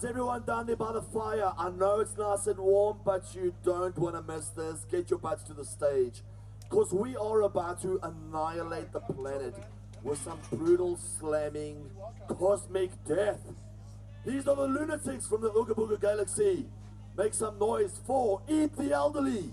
Guys, everyone down there by the fire. I know it's nice and warm, but you don't want to miss this. Get your butts to the stage. Because we are about to annihilate the planet with some brutal, slamming, cosmic death. These are the lunatics from the Ooga Booga Galaxy. Make some noise for Eat the Elderly.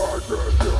Tiger,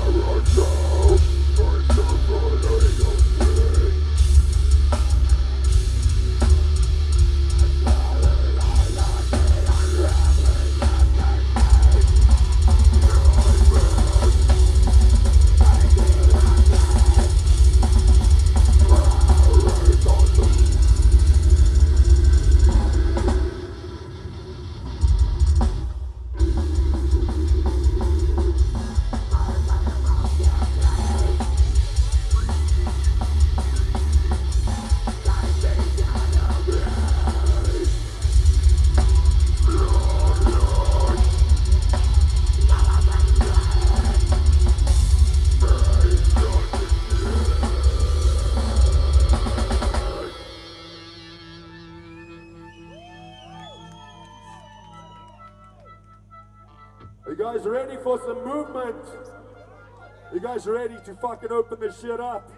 Are you guys ready for some movement? You guys ready to fucking open this shit up?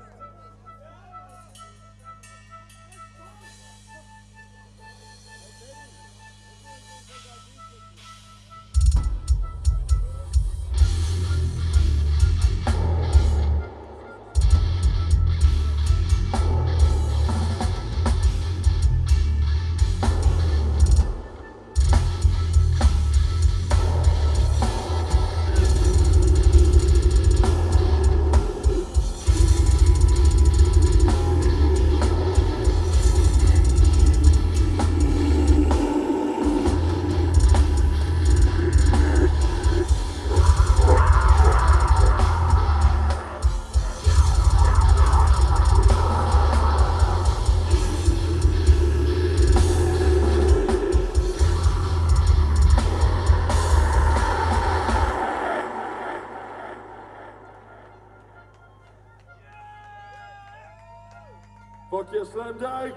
Fuck Rood Jesselendijk.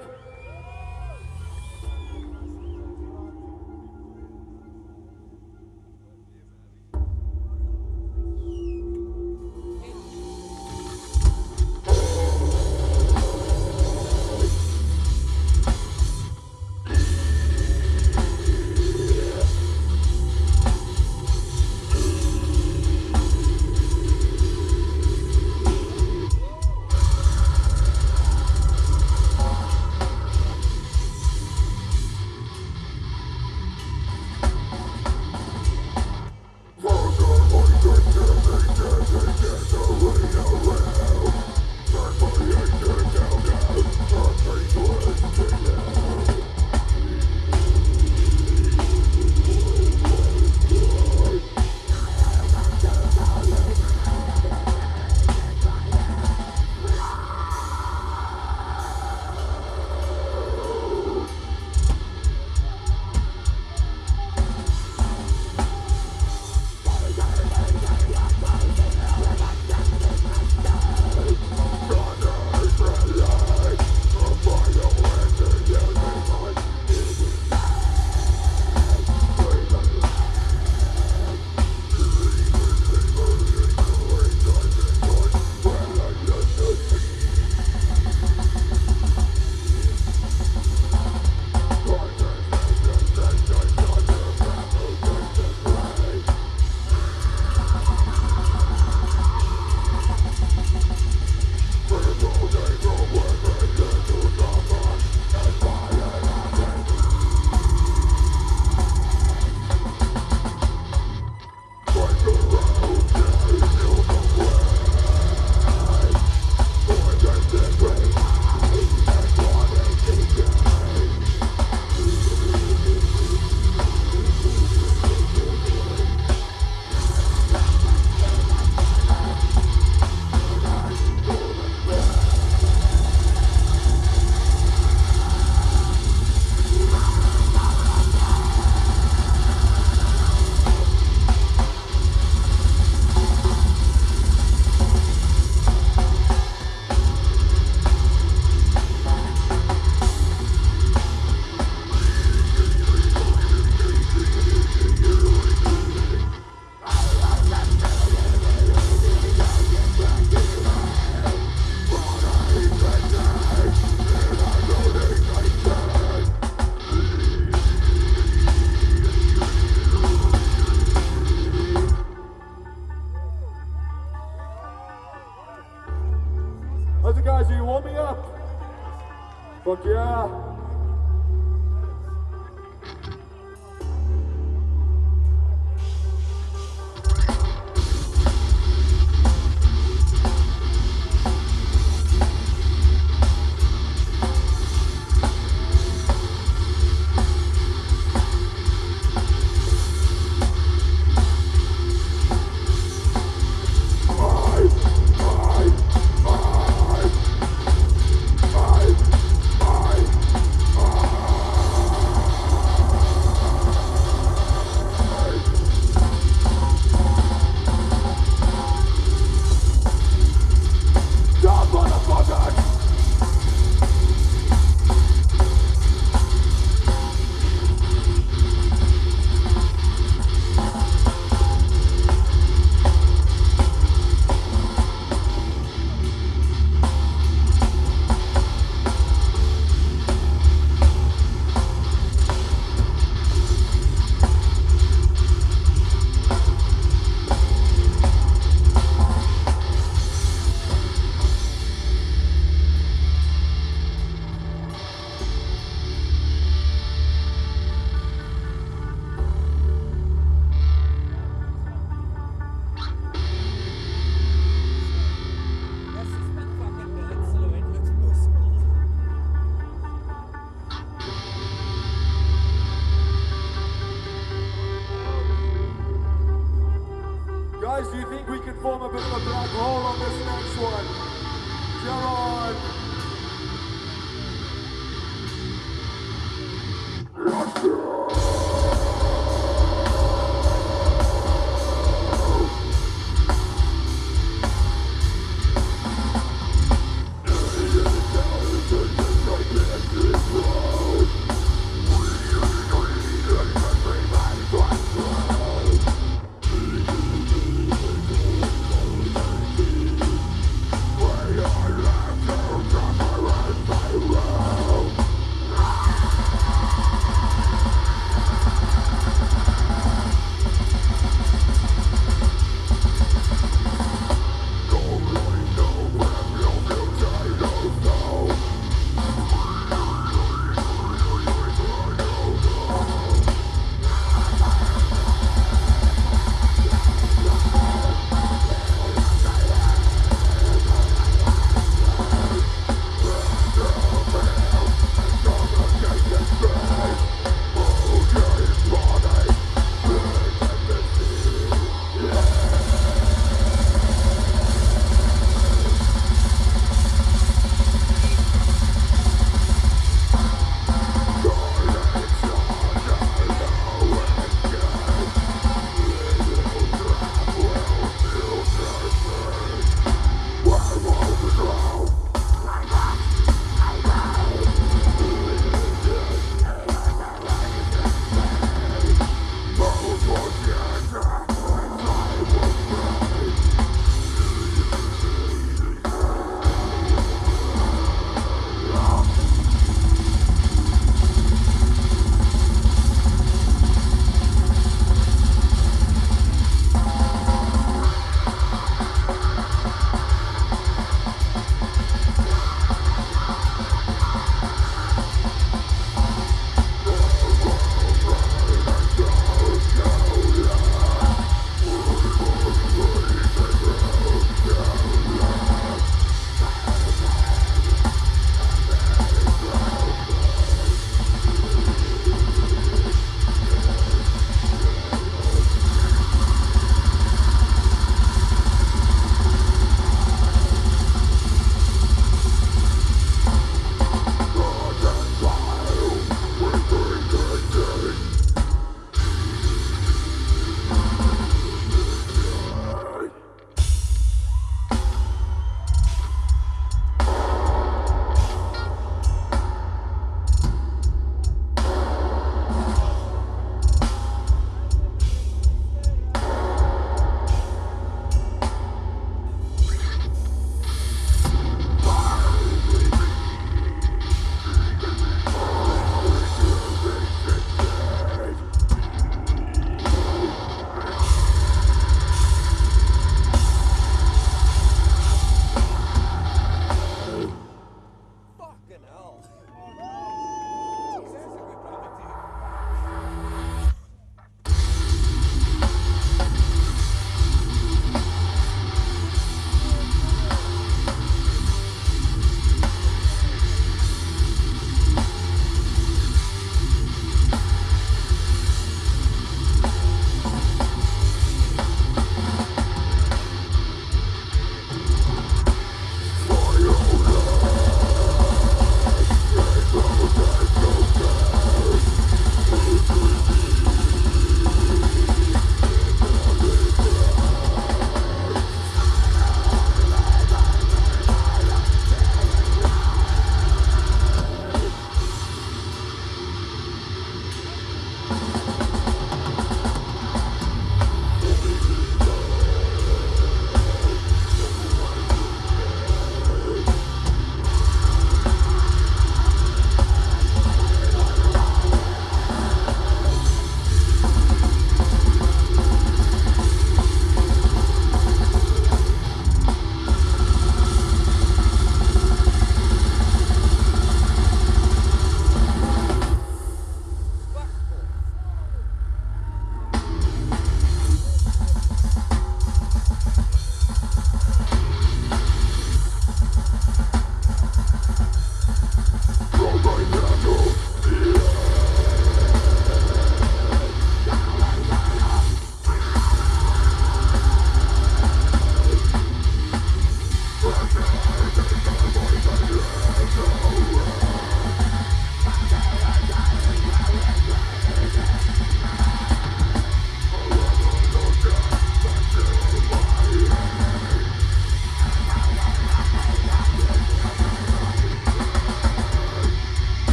How's it, guys? Are you warming up? Fuck yeah.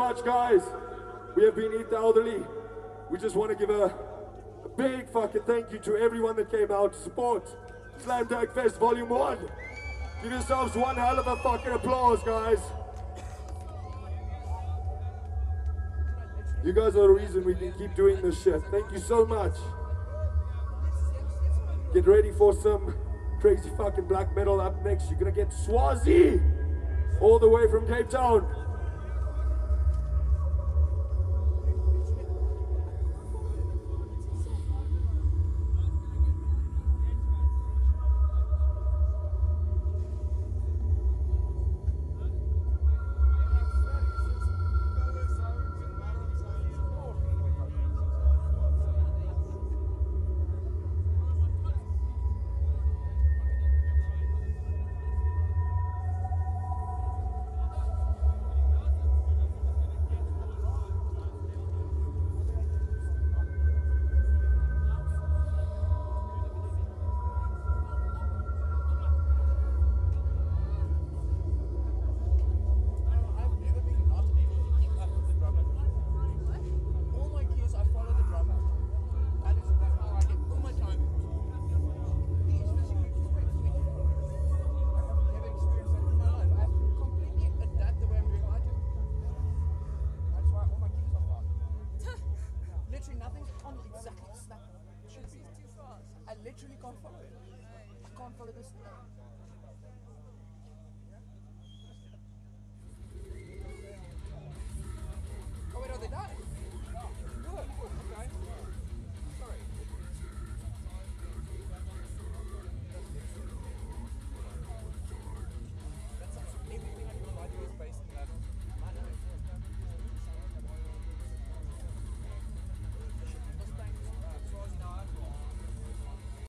Much, guys. We have been Eat the Elderly. We just want to give a, a big fucking thank you to everyone that came out to support Slam Dank Fest Volume 1. Give yourselves one hell of a fucking applause, guys. You guys are the reason we can keep doing this shit. Thank you so much. Get ready for some crazy fucking black metal up next. You're gonna get Swazi all the way from Cape Town.